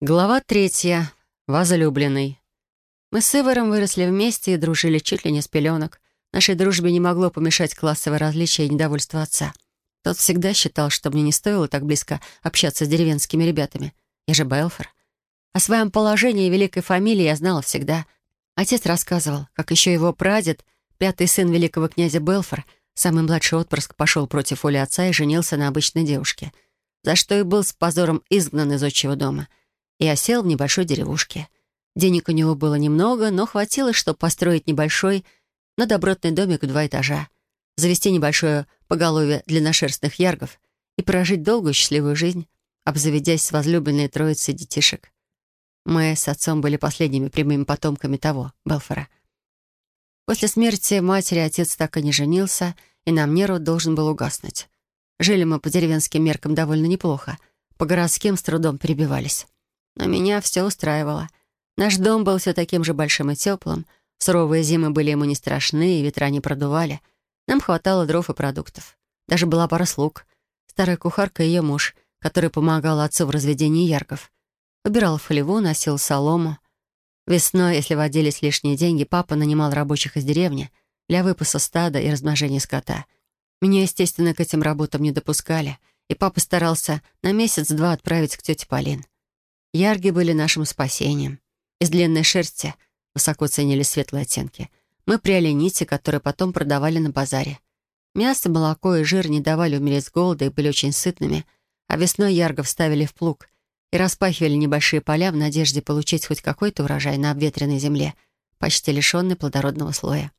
Глава третья. Возлюбленный. Мы с Ивором выросли вместе и дружили чуть ли не с пеленок. Нашей дружбе не могло помешать классовое различие и недовольство отца. Тот всегда считал, что мне не стоило так близко общаться с деревенскими ребятами. Я же Белфор. О своем положении и великой фамилии я знала всегда. Отец рассказывал, как еще его прадед, пятый сын великого князя Белфор, самый младший отпрыск, пошел против воли отца и женился на обычной девушке, за что и был с позором изгнан из отчего дома — и осел в небольшой деревушке. Денег у него было немного, но хватило, чтобы построить небольшой, но добротный домик в два этажа, завести небольшое поголовье длинношерстных яргов и прожить долгую счастливую жизнь, обзаведясь с возлюбленной троицей детишек. Мы с отцом были последними прямыми потомками того, Белфора. После смерти матери отец так и не женился, и нам нерв должен был угаснуть. Жили мы по деревенским меркам довольно неплохо, по городским с трудом перебивались. Но меня все устраивало. Наш дом был все таким же большим и теплым. Суровые зимы были ему не страшны, и ветра не продували. Нам хватало дров и продуктов. Даже была пара слуг. Старая кухарка и ее муж, который помогал отцу в разведении ярков. Убирал в хлеву, носил солому. Весной, если водились лишние деньги, папа нанимал рабочих из деревни для выпаса стада и размножения скота. Меня, естественно, к этим работам не допускали, и папа старался на месяц-два отправить к тете Полин. Ярги были нашим спасением. Из длинной шерсти высоко ценили светлые оттенки. Мы пряли нити, которые потом продавали на базаре. Мясо, молоко и жир не давали умереть с голода и были очень сытными, а весной яргов ставили в плуг и распахивали небольшие поля в надежде получить хоть какой-то урожай на обветренной земле, почти лишенной плодородного слоя.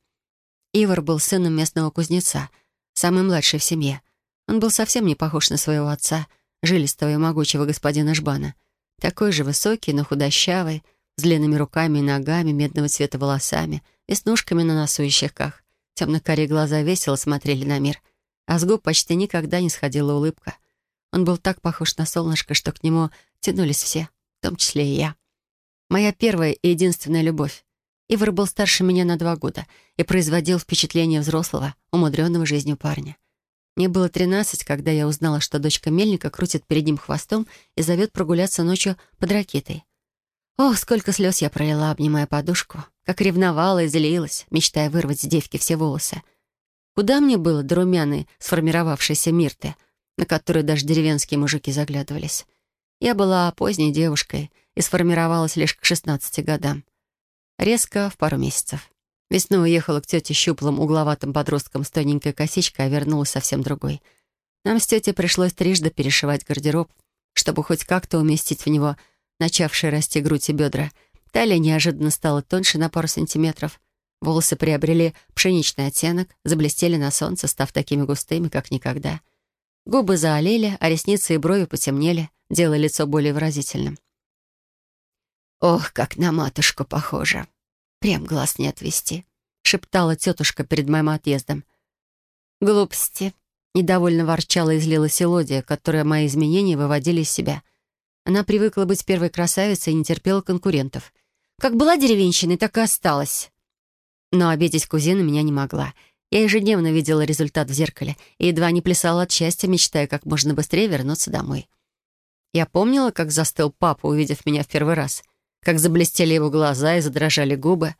Ивар был сыном местного кузнеца, самый младший в семье. Он был совсем не похож на своего отца, жилистого и могучего господина Жбана — такой же высокий, но худощавый, с длинными руками и ногами, медного цвета волосами, веснушками на носу и щеках. Темно-карие глаза весело смотрели на мир, а с губ почти никогда не сходила улыбка. Он был так похож на солнышко, что к нему тянулись все, в том числе и я. Моя первая и единственная любовь. Ивар был старше меня на два года и производил впечатление взрослого, умудренного жизнью парня. Мне было тринадцать, когда я узнала, что дочка Мельника крутит перед ним хвостом и зовет прогуляться ночью под ракетой. Ох, сколько слез я пролила, обнимая подушку. Как ревновала и злилась, мечтая вырвать с девки все волосы. Куда мне было до румяной, сформировавшейся мирты, на которую даже деревенские мужики заглядывались? Я была поздней девушкой и сформировалась лишь к шестнадцати годам. Резко, в пару месяцев. Весной уехала к тете щуплым угловатым подросткам с тоненькой косичкой, а вернулась совсем другой. Нам с тетей пришлось трижды перешивать гардероб, чтобы хоть как-то уместить в него начавшие расти грудь и бедра. Талия неожиданно стала тоньше на пару сантиметров. Волосы приобрели пшеничный оттенок, заблестели на солнце, став такими густыми, как никогда. Губы заолели, а ресницы и брови потемнели, делая лицо более выразительным. «Ох, как на матушку похоже!» Прям глаз не отвести», — шептала тетушка перед моим отъездом. «Глупости», — недовольно ворчала и злилась Элодия, которая мои изменения выводили из себя. Она привыкла быть первой красавицей и не терпела конкурентов. Как была деревенщиной, так и осталась. Но обидеть кузина меня не могла. Я ежедневно видела результат в зеркале и едва не плясала от счастья, мечтая как можно быстрее вернуться домой. Я помнила, как застыл папа, увидев меня в первый раз — как заблестели его глаза и задрожали губы.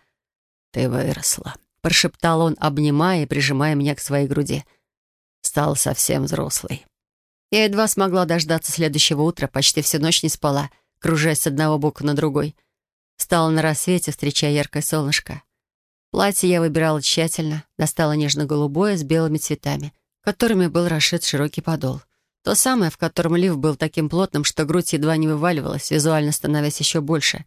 «Ты выросла», — прошептал он, обнимая и прижимая меня к своей груди. «Стал совсем взрослый». Я едва смогла дождаться следующего утра, почти всю ночь не спала, кружась с одного бока на другой. Стала на рассвете, встречая яркое солнышко. Платье я выбирала тщательно, достала нежно-голубое с белыми цветами, которыми был расшит широкий подол. То самое, в котором лиф был таким плотным, что грудь едва не вываливалась, визуально становясь еще больше.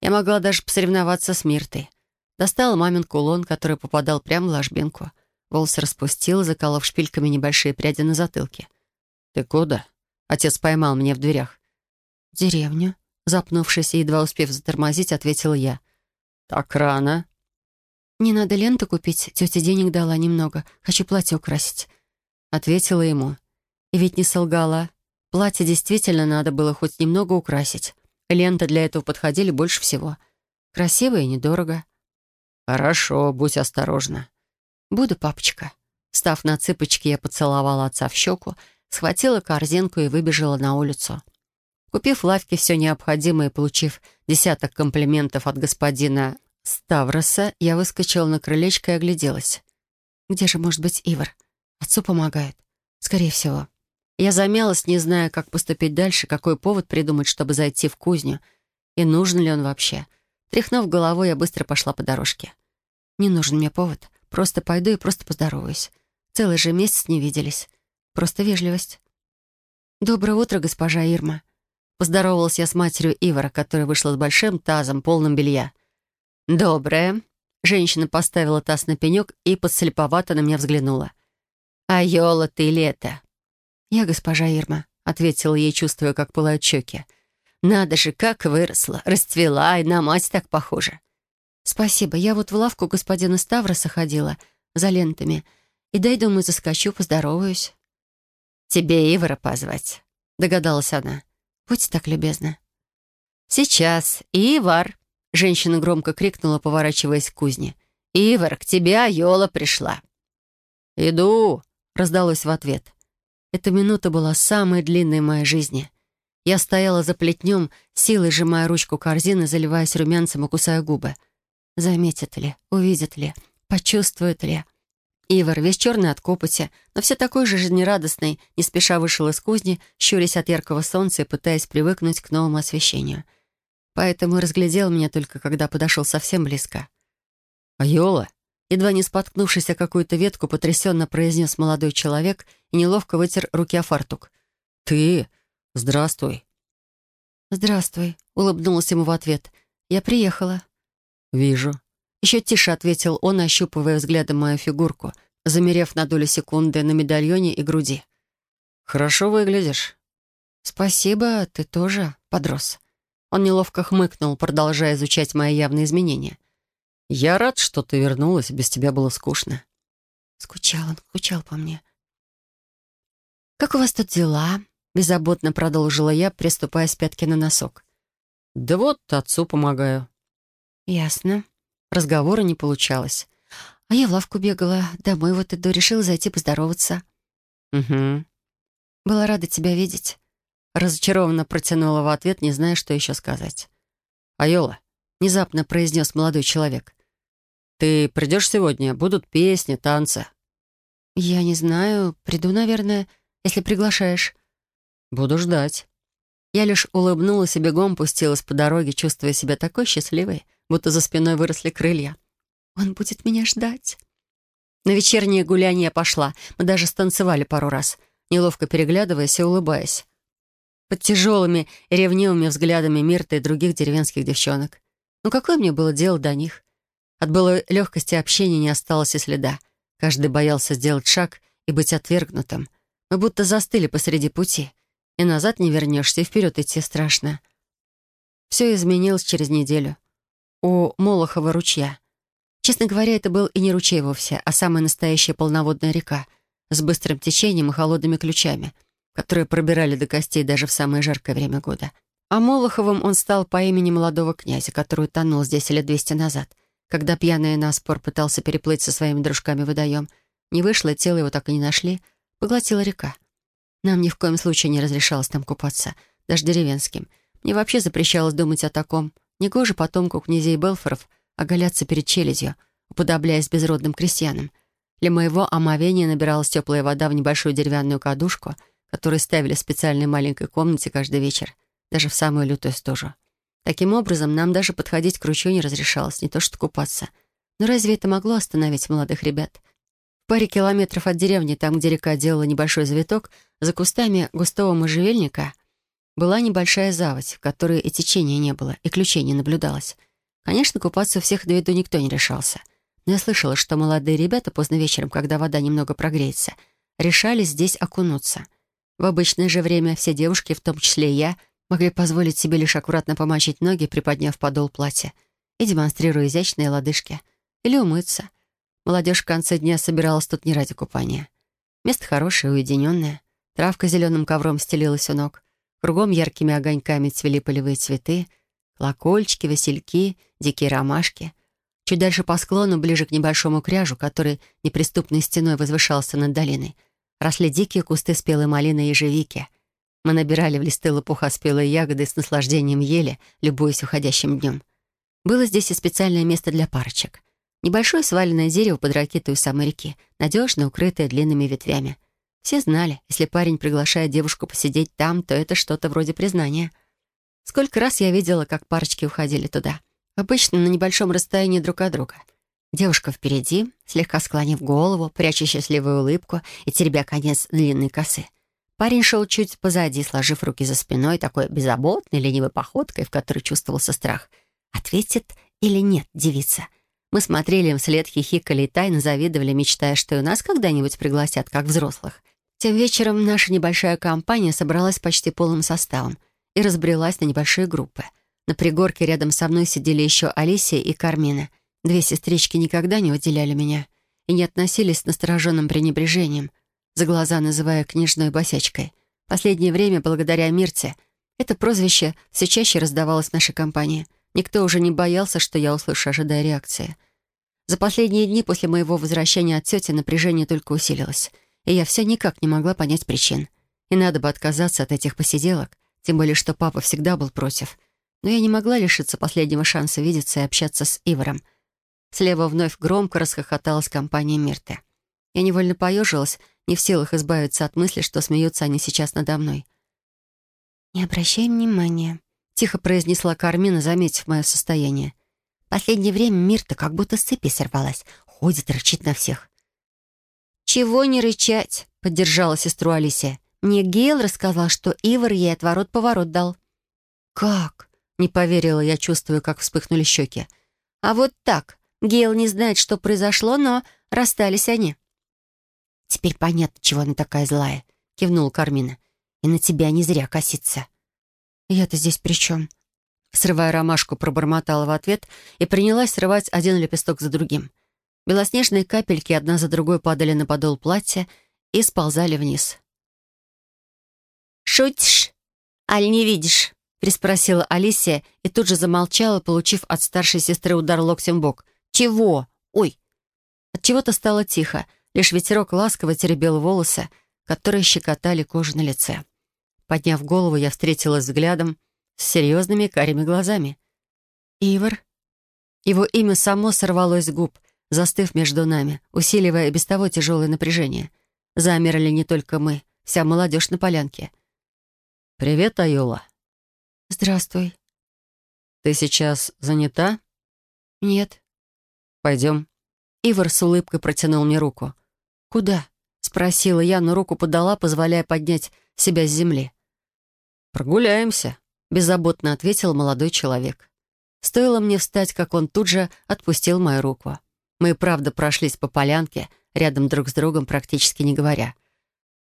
Я могла даже посоревноваться с Миртой. Достала мамин кулон, который попадал прямо в ложбинку. Волосы распустила, заколов шпильками небольшие пряди на затылке. «Ты куда?» Отец поймал меня в дверях. «В деревню», — запнувшись и едва успев затормозить, ответила я. «Так рано?» «Не надо ленту купить, тетя денег дала немного. Хочу платье украсить», — ответила ему. И ведь не солгала. Платье действительно надо было хоть немного украсить. Ленты для этого подходили больше всего. Красиво и недорого. «Хорошо, будь осторожна». «Буду, папочка». Став на цыпочки, я поцеловала отца в щеку, схватила корзинку и выбежала на улицу. Купив в лавке все необходимое и получив десяток комплиментов от господина Ставроса, я выскочила на крылечко и огляделась. Где же может быть Ивар? Отцу помогает. Скорее всего. Я замялась, не зная, как поступить дальше, какой повод придумать, чтобы зайти в кузню, и нужен ли он вообще. Тряхнув головой, я быстро пошла по дорожке. Не нужен мне повод. Просто пойду и просто поздороваюсь. Целый же месяц не виделись. Просто вежливость. «Доброе утро, госпожа Ирма», Поздоровалась я с матерью Ивара, которая вышла с большим тазом, полным белья. «Доброе». Женщина поставила таз на пенек и подслеповато на меня взглянула. «А Йола ты лето?» «Я госпожа Ирма», — ответила ей, чувствуя, как пылают щеки. «Надо же, как выросла, расцвела и на мать так похожа». «Спасибо. Я вот в лавку господина Ставроса ходила за лентами. И дай, думаю, заскочу, поздороваюсь». «Тебе Ивара позвать», — догадалась она. Будьте так любезны». «Сейчас, Ивар!» — женщина громко крикнула, поворачиваясь к кузне. «Ивар, к тебе Айола пришла». «Иду!» — раздалось в ответ. Эта минута была самой длинной в моей жизни. Я стояла за плетнем, силой сжимая ручку корзины, заливаясь румянцем и кусая губы. Заметит ли, увидит ли, почувствует ли. Ивар, весь черный от копоти, но все такой же жизнерадостный, не спеша вышел из кузни, щурясь от яркого солнца и пытаясь привыкнуть к новому освещению. Поэтому разглядел меня только, когда подошел совсем близко. «Айола!» Едва не споткнувшись о какую-то ветку, потрясенно произнес молодой человек и неловко вытер руки о фартук. «Ты? Здравствуй!» «Здравствуй», — улыбнулась ему в ответ. «Я приехала». «Вижу», еще тише ответил он, ощупывая взглядом мою фигурку, замерев на долю секунды на медальоне и груди. «Хорошо выглядишь». «Спасибо, ты тоже подрос». Он неловко хмыкнул, продолжая изучать мои явные изменения. «Я рад, что ты вернулась, без тебя было скучно». Скучал он, скучал по мне. «Как у вас тут дела?» — беззаботно продолжила я, приступая с пятки на носок. «Да вот, отцу помогаю». «Ясно. Разговора не получалось. А я в лавку бегала, домой вот иду, решила зайти поздороваться. «Угу». «Была рада тебя видеть». Разочарованно протянула в ответ, не зная, что еще сказать. «Айола», — внезапно произнес молодой человек. «Ты придешь сегодня? Будут песни, танцы». «Я не знаю. Приду, наверное, если приглашаешь». «Буду ждать». Я лишь улыбнулась и бегом пустилась по дороге, чувствуя себя такой счастливой будто за спиной выросли крылья. «Он будет меня ждать». На вечернее гуляние я пошла. Мы даже станцевали пару раз, неловко переглядываясь и улыбаясь. Под тяжелыми и ревнивыми взглядами Мирта и других деревенских девчонок. Ну какое мне было дело до них? От былой легкости общения не осталось и следа. Каждый боялся сделать шаг и быть отвергнутым. Мы будто застыли посреди пути. И назад не вернешься, и вперед идти страшно. Все изменилось через неделю у Молохова ручья. Честно говоря, это был и не ручей вовсе, а самая настоящая полноводная река с быстрым течением и холодными ключами, которые пробирали до костей даже в самое жаркое время года. А Молоховым он стал по имени молодого князя, который утонул здесь лет двести назад, когда пьяный на спор пытался переплыть со своими дружками водоем. Не вышло, тело его так и не нашли, поглотила река. Нам ни в коем случае не разрешалось там купаться, даже деревенским. Мне вообще запрещалось думать о таком — Негоже потомку князей Белфоров оголяться перед челядью, уподобляясь безродным крестьянам. Для моего омовения набиралась теплая вода в небольшую деревянную кадушку, которую ставили в специальной маленькой комнате каждый вечер, даже в самую лютую стужу. Таким образом, нам даже подходить к ручью не разрешалось, не то что купаться. Но разве это могло остановить молодых ребят? В паре километров от деревни, там, где река делала небольшой завиток, за кустами густого можжевельника — была небольшая заводь, в которой и течения не было, и ключей не наблюдалось. Конечно, купаться у всех до виду никто не решался. Но я слышала, что молодые ребята поздно вечером, когда вода немного прогреется, решали здесь окунуться. В обычное же время все девушки, в том числе и я, могли позволить себе лишь аккуратно помочить ноги, приподняв подол платья и демонстрируя изящные лодыжки. Или умыться. Молодежь в конце дня собиралась тут не ради купания. Место хорошее, уединенное. Травка зеленым ковром стелилась у ног. Кругом яркими огоньками цвели полевые цветы, колокольчики, васильки, дикие ромашки. Чуть дальше по склону, ближе к небольшому кряжу, который неприступной стеной возвышался над долиной, росли дикие кусты спелой малины и ежевики. Мы набирали в листы лопуха спелые ягоды и с наслаждением ели, любуясь уходящим днем. Было здесь и специальное место для парочек. Небольшое сваленное дерево под ракетой у самой реки, надежно укрытое длинными ветвями. Все знали, если парень приглашает девушку посидеть там, то это что-то вроде признания. Сколько раз я видела, как парочки уходили туда. Обычно на небольшом расстоянии друг от друга. Девушка впереди, слегка склонив голову, пряча счастливую улыбку и теребя конец длинной косы. Парень шел чуть позади, сложив руки за спиной, такой беззаботной, ленивой походкой, в которой чувствовался страх. Ответит или нет девица? Мы смотрели им вслед, хихикали и тайно завидовали, мечтая, что и нас когда-нибудь пригласят, как взрослых. Тем вечером наша небольшая компания собралась почти полным составом и разбрелась на небольшие группы. На пригорке рядом со мной сидели еще Алисия и Кармина. Две сестрички никогда не выделяли меня и не относились с настороженным пренебрежением — за глаза называя книжной босячкой. Последнее время, благодаря Мирте, это прозвище все чаще раздавалось нашей компании. Никто уже не боялся, что я услышу, ожидая реакции. За последние дни после моего возвращения от тети напряжение только усилилось, и я все никак не могла понять причин. И надо бы отказаться от этих посиделок, тем более, что папа всегда был против. Но я не могла лишиться последнего шанса видеться и общаться с Ивором. Слева вновь громко расхохоталась компания Мирты. Я невольно поежилась не в силах избавиться от мысли, что смеются они сейчас надо мной. «Не обращай внимания», — тихо произнесла Кармина, заметив мое состояние. «Последнее время мир-то как будто с цепи сорвалась. Ходит, рычит на всех». «Чего не рычать?» — поддержала сестру Алисия. «Мне Гейл рассказал, что Ивар ей отворот-поворот дал». «Как?» — не поверила я, чувствую, как вспыхнули щеки. «А вот так. Гейл не знает, что произошло, но расстались они». «Теперь понятно, чего она такая злая», — кивнула Кармина. «И на тебя не зря косится». «Я-то здесь при чем?» Срывая ромашку, пробормотала в ответ и принялась срывать один лепесток за другим. Белоснежные капельки одна за другой падали на подол платья и сползали вниз. «Шутишь? Аль не видишь?» — приспросила Алисия и тут же замолчала, получив от старшей сестры удар локтем в бок. «Чего? Ой!» От чего то стало тихо — Лишь ветерок ласково теребил волосы, которые щекотали кожу на лице. Подняв голову, я встретилась взглядом с серьезными карими глазами. «Ивар?» Его имя само сорвалось с губ, застыв между нами, усиливая без того тяжелое напряжение. Замерли не только мы, вся молодежь на полянке. «Привет, Айола». «Здравствуй». «Ты сейчас занята?» «Нет». «Пойдем». Ивар с улыбкой протянул мне руку. «Куда?» — спросила я, но руку подала, позволяя поднять себя с земли. «Прогуляемся», — беззаботно ответил молодой человек. Стоило мне встать, как он тут же отпустил мою руку. Мы правда прошлись по полянке, рядом друг с другом, практически не говоря.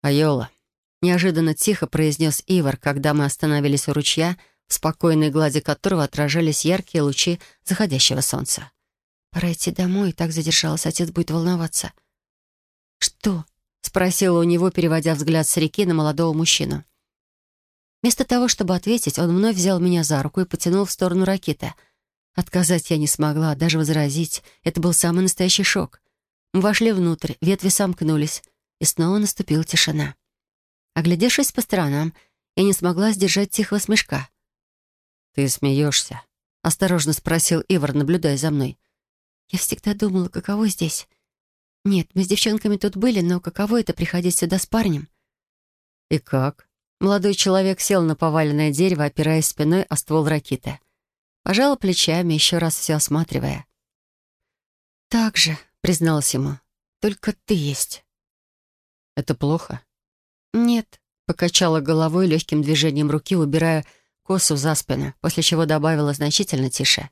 «Айола», — неожиданно тихо произнес Ивар, когда мы остановились у ручья, в спокойной глади которого отражались яркие лучи заходящего солнца. «Пора идти домой, и так задержалась, отец будет волноваться». «Что?» — спросила у него, переводя взгляд с реки на молодого мужчину. Вместо того, чтобы ответить, он вновь взял меня за руку и потянул в сторону ракеты. Отказать я не смогла, даже возразить. Это был самый настоящий шок. Мы вошли внутрь, ветви сомкнулись, и снова наступила тишина. Оглядевшись по сторонам, я не смогла сдержать тихого смешка. «Ты смеешься?» — осторожно спросил Ивар, наблюдая за мной. «Я всегда думала, каково здесь. «Нет, мы с девчонками тут были, но каково это приходить сюда с парнем?» «И как?» Молодой человек сел на поваленное дерево, опираясь спиной о ствол ракеты. Пожала плечами, еще раз все осматривая. «Так же», — призналась ему, — «только ты есть». «Это плохо?» «Нет», — покачала головой легким движением руки, убирая косу за спину, после чего добавила значительно тише.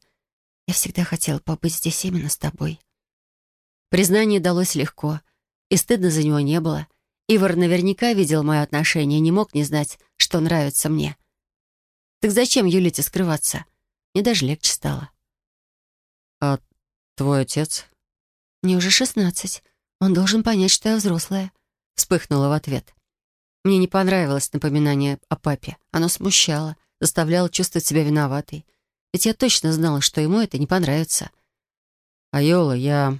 «Я всегда хотела побыть здесь именно с тобой». Признание далось легко, и стыдно за него не было. Ивар наверняка видел мое отношение и не мог не знать, что нравится мне. Так зачем Юлите скрываться? Мне даже легче стало. «А твой отец?» «Мне уже шестнадцать. Он должен понять, что я взрослая», — вспыхнула в ответ. Мне не понравилось напоминание о папе. Оно смущало, заставляло чувствовать себя виноватой. Ведь я точно знала, что ему это не понравится. «Айола, я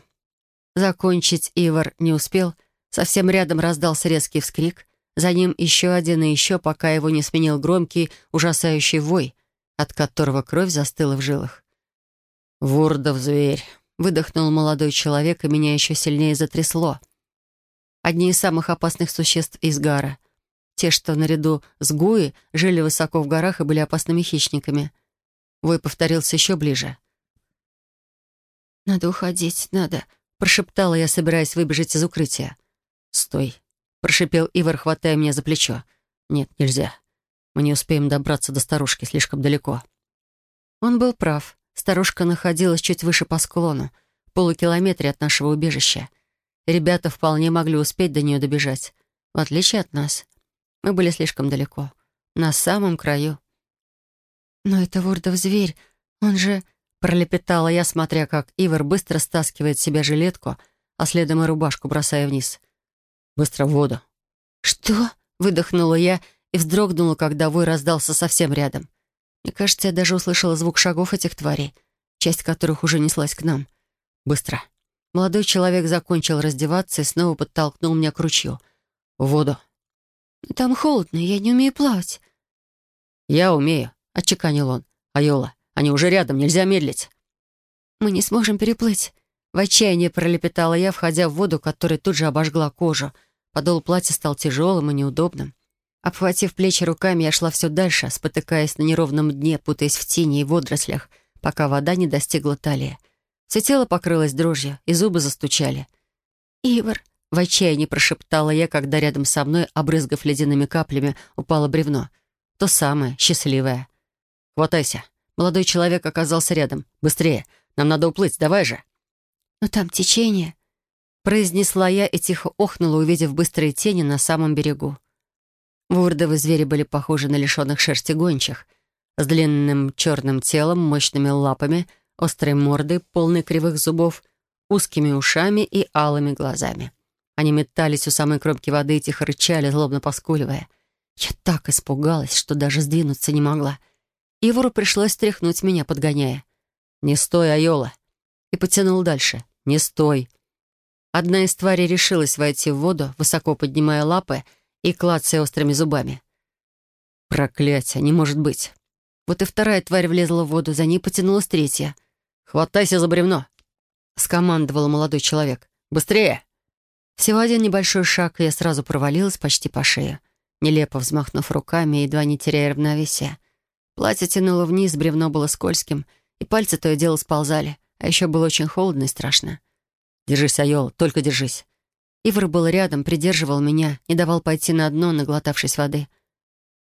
Закончить Ивар не успел. Совсем рядом раздался резкий вскрик. за ним еще один и еще, пока его не сменил громкий, ужасающий вой, от которого кровь застыла в жилах. «Вурдов зверь!» — выдохнул молодой человек, и меня еще сильнее затрясло. Одни из самых опасных существ из Гара. Те, что наряду с Гуи жили высоко в горах и были опасными хищниками. Вой повторился еще ближе. «Надо уходить, надо», — прошептала я, собираясь выбежать из укрытия. «Стой», — прошипел Ивар, хватая меня за плечо. «Нет, нельзя. Мы не успеем добраться до старушки слишком далеко». Он был прав. Старушка находилась чуть выше по склону, в полукилометре от нашего убежища. Ребята вполне могли успеть до нее добежать, в отличие от нас. Мы были слишком далеко, на самом краю. «Но это Вурдов зверь, он же...» Пролепетала я, смотря, как Ивар быстро стаскивает с себя жилетку, а следом и рубашку бросая вниз. «Быстро в воду». «Что?» — выдохнула я и вздрогнула, когда вой раздался совсем рядом. Мне кажется, я даже услышала звук шагов этих тварей, часть которых уже неслась к нам. «Быстро». Молодой человек закончил раздеваться и снова подтолкнул меня к ручью. «В воду». «Там холодно, я не умею плавать». «Я умею», — отчеканил он. «Айола, они уже рядом, нельзя медлить». «Мы не сможем переплыть». В отчаянии пролепетала я, входя в воду, которая тут же обожгла кожу. Подол платья стал тяжелым и неудобным. Обхватив плечи руками, я шла все дальше, спотыкаясь на неровном дне, путаясь в тени и водорослях, пока вода не достигла талии. Все тело покрылось дрожью, и зубы застучали. «Ивар!» — в отчаянии прошептала я, когда рядом со мной, обрызгав ледяными каплями, упало бревно. То самое, счастливое. «Хватайся!» Молодой человек оказался рядом. «Быстрее! Нам надо уплыть, давай же!» «Но там течение!» Произнесла я и тихо охнула, увидев быстрые тени на самом берегу. Вурдовы звери были похожи на лишенных шерсти гончих, с длинным черным телом, мощными лапами, острой мордой, полной кривых зубов, узкими ушами и алыми глазами. Они метались у самой кромки воды и тихо рычали, злобно поскуливая. Я так испугалась, что даже сдвинуться не могла — Ивору пришлось стряхнуть меня, подгоняя. «Не стой, Айола!» И потянул дальше. «Не стой!» Одна из тварей решилась войти в воду, высоко поднимая лапы и клацая острыми зубами. «Проклятие! Не может быть!» Вот и вторая тварь влезла в воду, за ней потянулась третья. «Хватайся за бревно!» — скомандовал молодой человек. «Быстрее!» Всего один небольшой шаг, и я сразу провалилась почти по шее, нелепо взмахнув руками, едва не теряя равновесия. Платье тянуло вниз, бревно было скользким, и пальцы то и дело сползали, а еще было очень холодно и страшно. «Держись, Айол, только держись». Ивар был рядом, придерживал меня, не давал пойти на дно, наглотавшись воды.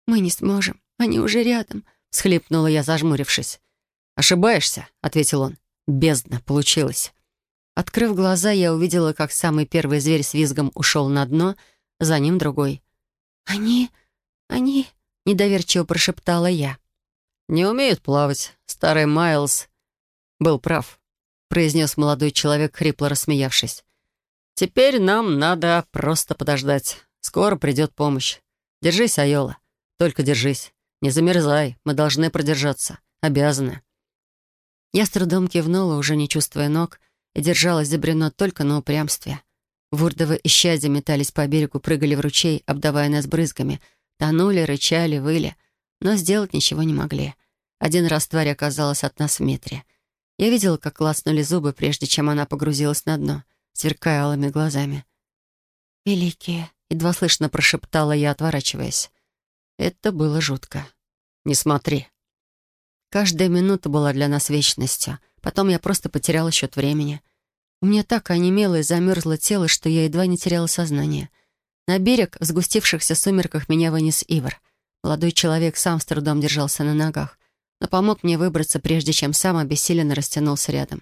«Мы не сможем, они уже рядом», — схлипнула я, зажмурившись. «Ошибаешься», — ответил он. «Бездна, получилось». Открыв глаза, я увидела, как самый первый зверь с визгом ушел на дно, за ним другой. «Они... они...» — недоверчиво прошептала я. «Не умеют плавать. Старый Майлз был прав», — произнес молодой человек, хрипло рассмеявшись. «Теперь нам надо просто подождать. Скоро придет помощь. Держись, Айола. Только держись. Не замерзай. Мы должны продержаться. Обязаны». Я с трудом кивнула, уже не чувствуя ног, и держалась за бревно только на упрямстве. Вурдовы исчадия метались по берегу, прыгали в ручей, обдавая нас брызгами, тонули, рычали, выли — но сделать ничего не могли. Один раз тварь оказалась от нас в метре. Я видела, как клацнули зубы, прежде чем она погрузилась на дно, сверкая алыми глазами. «Великие!» — едва слышно прошептала я, отворачиваясь. Это было жутко. «Не смотри!» Каждая минута была для нас вечностью. Потом я просто потеряла счет времени. У меня так онемело и замерзло тело, что я едва не теряла сознание. На берег в сгустившихся сумерках меня вынес Ивар. Молодой человек сам с трудом держался на ногах, но помог мне выбраться, прежде чем сам обессиленно растянулся рядом.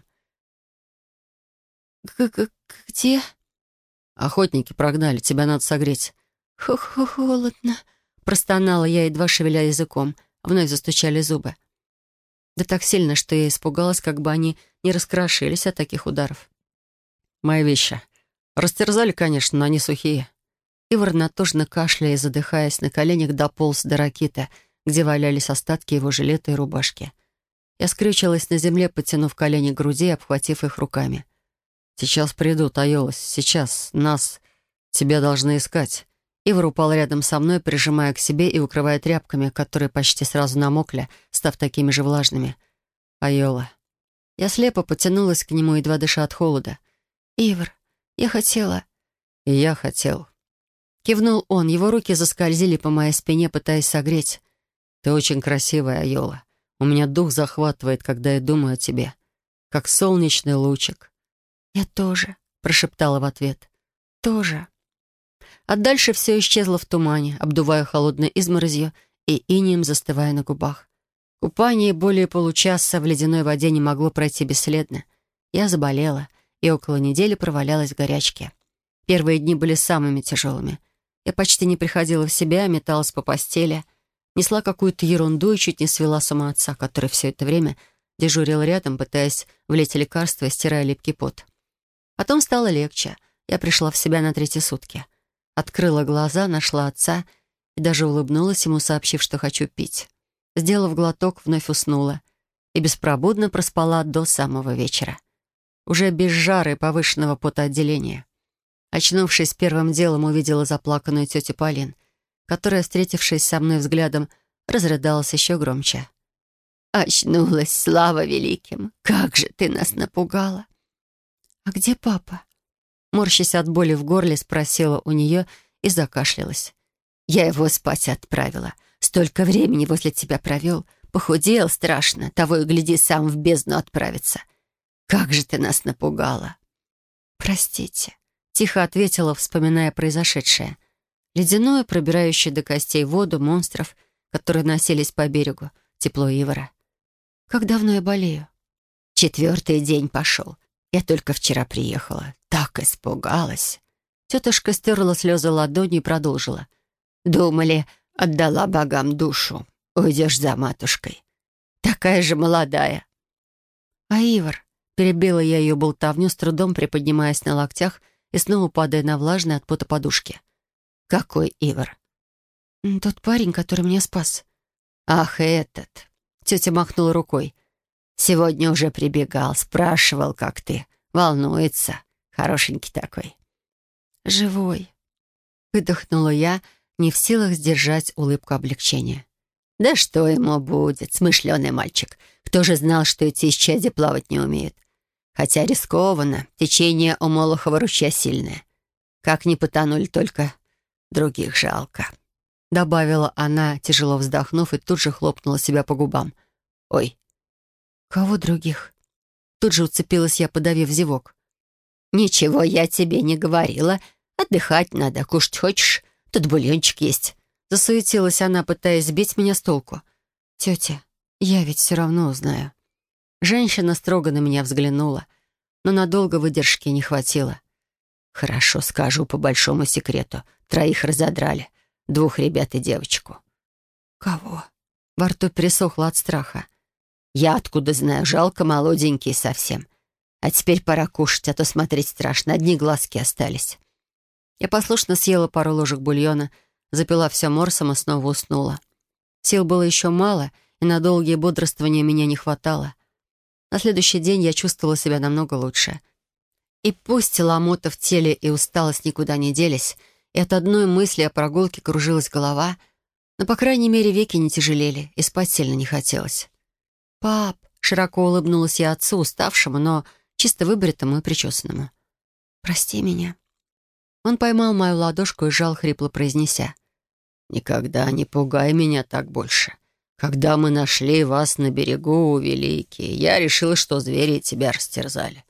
Г -г «Где?» «Охотники прогнали, тебя надо согреть». Х -х «Холодно», — простонала я, едва шевеля языком. Вновь застучали зубы. Да так сильно, что я испугалась, как бы они не раскрошились от таких ударов. «Мои вещи. Растерзали, конечно, но они сухие. Ивар натужно кашляя и задыхаясь, на коленях дополз до ракита, где валялись остатки его жилета и рубашки. Я скрючилась на земле, потянув колени к груди и обхватив их руками. «Сейчас придут, Айолос, сейчас. Нас. Тебя должны искать. Ивар упал рядом со мной, прижимая к себе и укрывая тряпками, которые почти сразу намокли, став такими же влажными. Айола. Я слепо потянулась к нему, едва дыша от холода. «Ивар, я хотела...» «И я хотел». Кивнул он, его руки заскользили по моей спине, пытаясь согреть. «Ты очень красивая, Айола. У меня дух захватывает, когда я думаю о тебе. Как солнечный лучик». «Я тоже», — прошептала в ответ. «Тоже». А дальше все исчезло в тумане, обдувая холодной изморозью и инием застывая на губах. Купание более получаса в ледяной воде не могло пройти бесследно. Я заболела и около недели провалялась в горячке. Первые дни были самыми тяжелыми. Я почти не приходила в себя, металась по постели, несла какую-то ерунду и чуть не свела сама отца, который все это время дежурил рядом, пытаясь влить лекарство и стирая липкий пот. Потом стало легче. Я пришла в себя на третьи сутки. Открыла глаза, нашла отца и даже улыбнулась ему, сообщив, что хочу пить. Сделав глоток, вновь уснула и беспробудно проспала до самого вечера. Уже без жары и повышенного потоотделения. Очнувшись, первым делом увидела заплаканную тетю Полин, которая, встретившись со мной взглядом, разрыдалась еще громче. «Очнулась, слава великим! Как же ты нас напугала!» «А где папа?» Морщась от боли в горле, спросила у нее и закашлялась. «Я его спать отправила. Столько времени возле тебя провел. Похудел страшно. Того и гляди, сам в бездну отправится. Как же ты нас напугала!» «Простите», — тихо ответила, вспоминая произошедшее. Ледяную, пробирающую до костей воду монстров, которые носились по берегу, тепло Ивара. «Как давно я болею?» «Четвертый день пошел. Я только вчера приехала. Так испугалась. Тетушка стерла слезы ладонью и продолжила. Думали, отдала богам душу. Уйдешь за матушкой. Такая же молодая. А Ивар? Перебила я ее болтовню, с трудом приподнимаясь на локтях и снова падая на влажные от пота подушки. «Какой Ивар?» «Тот парень, который меня спас». «Ах, этот!» Тетя махнула рукой. Сегодня уже прибегал, спрашивал, как ты. Волнуется. Хорошенький такой. Живой. Выдохнула я, не в силах сдержать улыбку облегчения. Да что ему будет, смышленый мальчик. Кто же знал, что эти исчадия плавать не умеют? Хотя рискованно, течение у Молохова ручья сильное. Как не потонули только, других жалко. Добавила она, тяжело вздохнув, и тут же хлопнула себя по губам. «Ой, «Кого других?» Тут же уцепилась я, подавив зевок. «Ничего я тебе не говорила. Отдыхать надо. Кушать хочешь? Тут бульончик есть». Засуетилась она, пытаясь сбить меня с толку. «Тетя, я ведь все равно узнаю». Женщина строго на меня взглянула, но надолго выдержки не хватило. «Хорошо, скажу по большому секрету. Троих разодрали. Двух ребят и девочку». «Кого?» Во рту пересохло от страха. Я откуда знаю, жалко молоденький совсем. А теперь пора кушать, а то смотреть страшно, одни глазки остались. Я послушно съела пару ложек бульона, запила все морсом и снова уснула. Сил было еще мало, и на долгие бодрствования меня не хватало. На следующий день я чувствовала себя намного лучше. И пусть ломота в теле и усталость никуда не делись, и от одной мысли о прогулке кружилась голова, но, по крайней мере, веки не тяжелели, и спать сильно не хотелось. «Пап!» — широко улыбнулась я отцу, уставшему, но чисто выбритому и причесанному. «Прости меня». Он поймал мою ладошку и сжал, хрипло произнеся. «Никогда не пугай меня так больше. Когда мы нашли вас на берегу, великие, я решила, что звери тебя растерзали».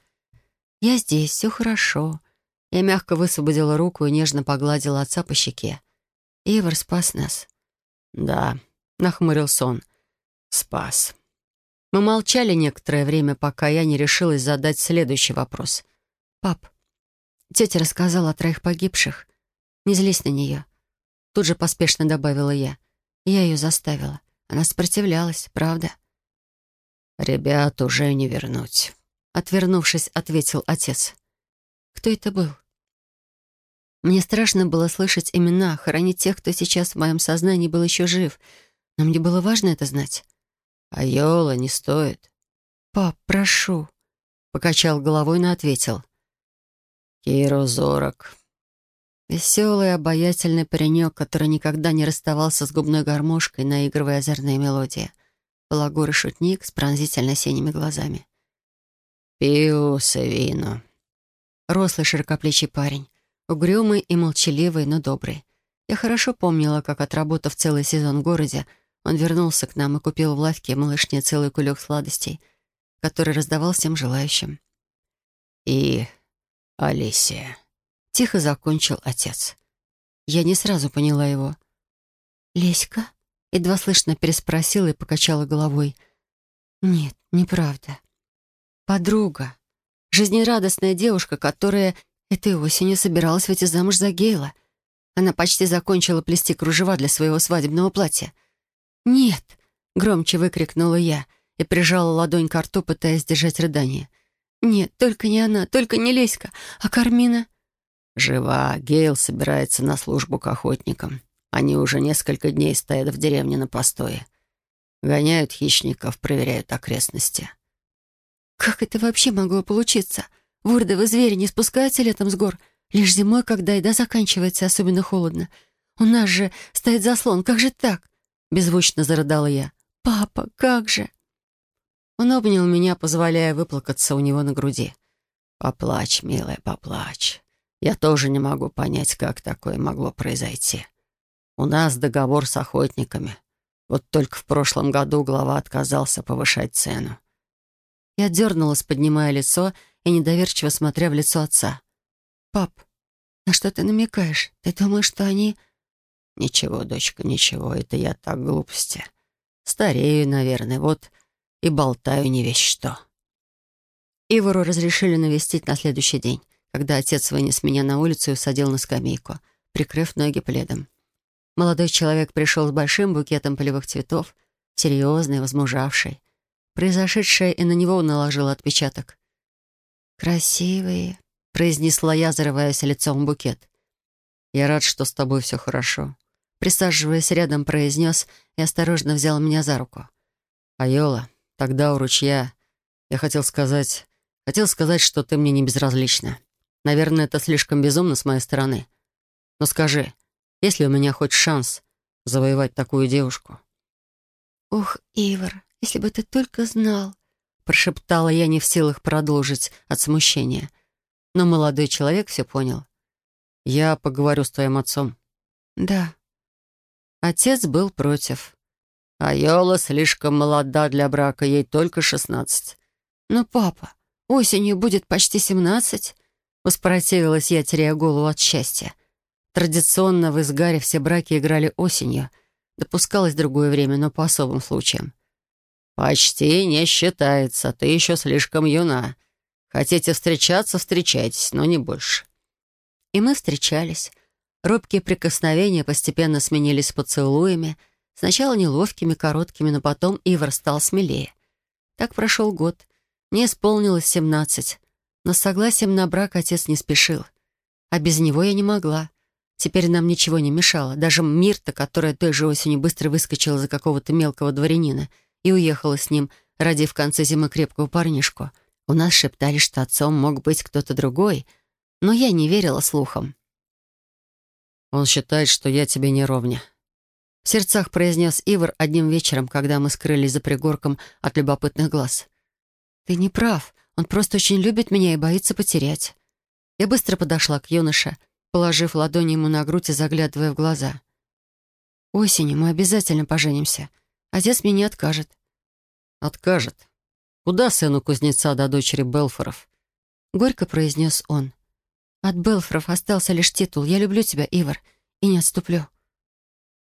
«Я здесь, все хорошо». Я мягко высвободила руку и нежно погладила отца по щеке. «Ивар спас нас». «Да», — нахмурился он, — «спас». Мы молчали некоторое время, пока я не решилась задать следующий вопрос. «Пап, тетя рассказала о троих погибших. Не злись на нее». Тут же поспешно добавила я. Я ее заставила. Она сопротивлялась, правда? «Ребят уже не вернуть», — отвернувшись, ответил отец. «Кто это был?» Мне страшно было слышать имена, хоронить тех, кто сейчас в моем сознании был еще жив, но мне было важно это знать. «Айола, не стоит». «Пап, прошу», — покачал головой, но ответил. «Киро Зорок». Веселый, обаятельный паренек, который никогда не расставался с губной гармошкой, наигрывая озорные мелодии. Балагур шутник с пронзительно синими глазами. «Пиу Севино». Рослый широкоплечий парень. Угрюмый и молчаливый, но добрый. Я хорошо помнила, как, отработав целый сезон в городе, он вернулся к нам и купил в лавке малышне целый кулек сладостей, который раздавал всем желающим. «И Алисия», — тихо закончил отец. Я не сразу поняла его. «Леська?» — едва слышно переспросила и покачала головой. «Нет, неправда. Подруга. Жизнерадостная девушка, которая этой осенью собиралась выйти замуж за Гейла. Она почти закончила плести кружева для своего свадебного платья. «Нет!» — громче выкрикнула я и прижала ладонь к рту, пытаясь сдержать рыдание. «Нет, только не она, только не Леська, а Кармина». «Жива. Гейл собирается на службу к охотникам. Они уже несколько дней стоят в деревне на постое. Гоняют хищников, проверяют окрестности». «Как это вообще могло получиться? Вурдовы звери не спускаются летом с гор, лишь зимой, когда еда заканчивается, особенно холодно. У нас же стоит заслон, как же так?» Беззвучно зарыдала я. «Папа, как же?» Он обнял меня, позволяя выплакаться у него на груди. «Поплачь, милая, поплачь. Я тоже не могу понять, как такое могло произойти. У нас договор с охотниками. Вот только в прошлом году глава отказался повышать цену. Я дернулась, поднимая лицо и недоверчиво смотря в лицо отца. «Пап, на что ты намекаешь? Ты думаешь, что они...» «Ничего, дочка, ничего, это я так глупости. Старею, наверное, вот и болтаю не весь что». Ивору разрешили навестить на следующий день, когда отец вынес меня на улицу и усадил на скамейку, прикрыв ноги пледом. Молодой человек пришел с большим букетом полевых цветов, серьезный, возмужавший. Произошедшее и на него наложило отпечаток. «Красивые», — произнесла я, зарываясь лицом в букет. «Я рад, что с тобой все хорошо», — присаживаясь рядом, произнес и осторожно взял меня за руку. «Айола, тогда у ручья я хотел сказать... Хотел сказать, что ты мне не безразлична. Наверное, это слишком безумно с моей стороны. Но скажи, есть ли у меня хоть шанс завоевать такую девушку?» «Ух, Ивар, если бы ты только знал», — прошептала я не в силах продолжить от смущения. Но молодой человек все понял. «Я поговорю с твоим отцом». «Да». Отец был против. «Айола слишком молода для брака, ей только шестнадцать». «Но папа, осенью будет почти семнадцать», — воспротивилась я, теряя голову от счастья. Традиционно в Изгаре все браки играли осенью. Допускалось другое время, но по особым случаям. «Почти не считается. Ты еще слишком юна. Хотите встречаться — встречайтесь, но не больше». И мы встречались. Робкие прикосновения постепенно сменились поцелуями. Сначала неловкими, короткими, но потом Ивар стал смелее. Так прошел год. Мне исполнилось семнадцать. Но с согласием на брак отец не спешил. А без него я не могла. Теперь нам ничего не мешало. Даже Мирта, которая той же осенью быстро выскочила за какого-то мелкого дворянина — и уехала с ним, ради в конце зимы крепкого парнишку. У нас шептали, что отцом мог быть кто-то другой, но я не верила слухам. «Он считает, что я тебе не ровня», — в сердцах произнес Ивар одним вечером, когда мы скрылись за пригорком от любопытных глаз. «Ты не прав. Он просто очень любит меня и боится потерять». Я быстро подошла к юноше, положив ладони ему на грудь и заглядывая в глаза. «Осенью мы обязательно поженимся. Отец мне не откажет». «Откажет. Куда сыну кузнеца до дочери Белфоров?» Горько произнес он. «От Белфоров остался лишь титул. Я люблю тебя, Ивар, и не отступлю».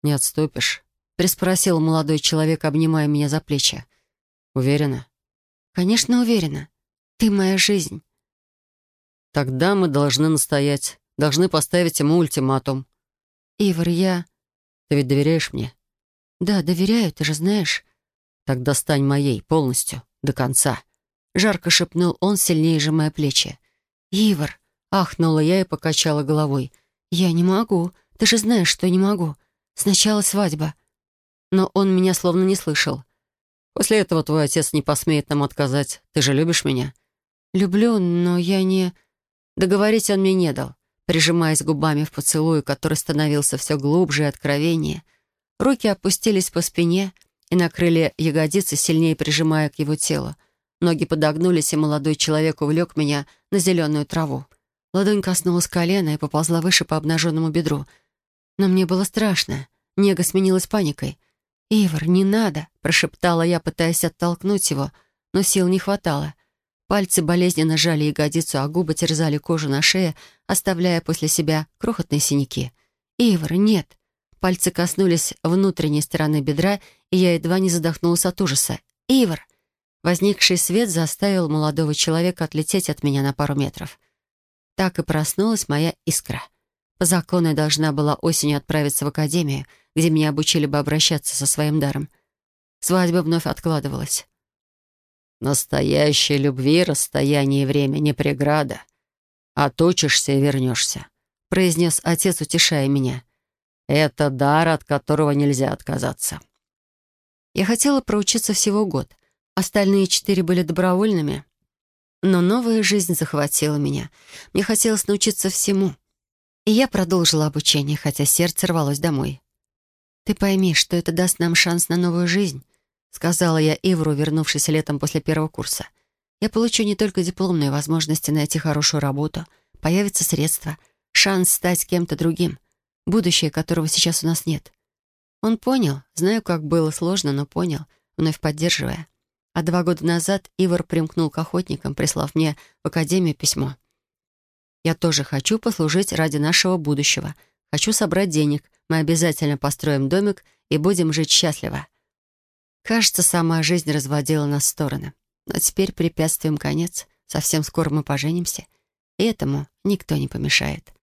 «Не отступишь?» — приспросил молодой человек, обнимая меня за плечи. «Уверена?» «Конечно, уверена. Ты моя жизнь». «Тогда мы должны настоять, должны поставить ему ультиматум». «Ивар, я...» «Ты ведь доверяешь мне?» «Да, доверяю, ты же знаешь». «Тогда стань моей полностью, до конца», — жарко шепнул он, сильнее сжимая плечи. «Ивар», — ахнула я и покачала головой. «Я не могу. Ты же знаешь, что не могу. Сначала свадьба». Но он меня словно не слышал. «После этого твой отец не посмеет нам отказать. Ты же любишь меня?» «Люблю, но я не...» Договорить он мне не дал. прижимаясь губами в поцелуй, который становился все глубже и откровеннее. Руки опустились по спине и накрыли ягодицы, сильнее прижимая к его телу. Ноги подогнулись, и молодой человек увлек меня на зеленую траву. Ладонь коснулась колена и поползла выше по обнаженному бедру. Но мне было страшно. Нега сменилась паникой. «Ивар, не надо!» — прошептала я, пытаясь оттолкнуть его, но сил не хватало. Пальцы болезненно жали ягодицу, а губы терзали кожу на шее, оставляя после себя крохотные синяки. «Ивар, нет!» Пальцы коснулись внутренней стороны бедра, и я едва не задохнулась от ужаса. «Ивар!» Возникший свет заставил молодого человека отлететь от меня на пару метров. Так и проснулась моя искра. По закону я должна была осенью отправиться в академию, где меня обучили бы обращаться со своим даром. Свадьба вновь откладывалась. «Настоящей любви расстояние и время не преграда. Отучишься и вернешься», — произнес отец, утешая меня. «Это дар, от которого нельзя отказаться». Я хотела проучиться всего год. Остальные четыре были добровольными. Но новая жизнь захватила меня. Мне хотелось научиться всему. И я продолжила обучение, хотя сердце рвалось домой. «Ты пойми, что это даст нам шанс на новую жизнь», сказала я Ивру, вернувшись летом после первого курса. «Я получу не только дипломные возможности найти хорошую работу, появятся средства, шанс стать кем-то другим, будущее которого сейчас у нас нет». Он понял, знаю, как было сложно, но понял, вновь поддерживая. А два года назад Ивар примкнул к охотникам, прислав мне в академию письмо. «Я тоже хочу послужить ради нашего будущего. Хочу собрать денег, мы обязательно построим домик и будем жить счастливо. Кажется, сама жизнь разводила нас в стороны. Но теперь препятствием конец. Совсем скоро мы поженимся. И этому никто не помешает.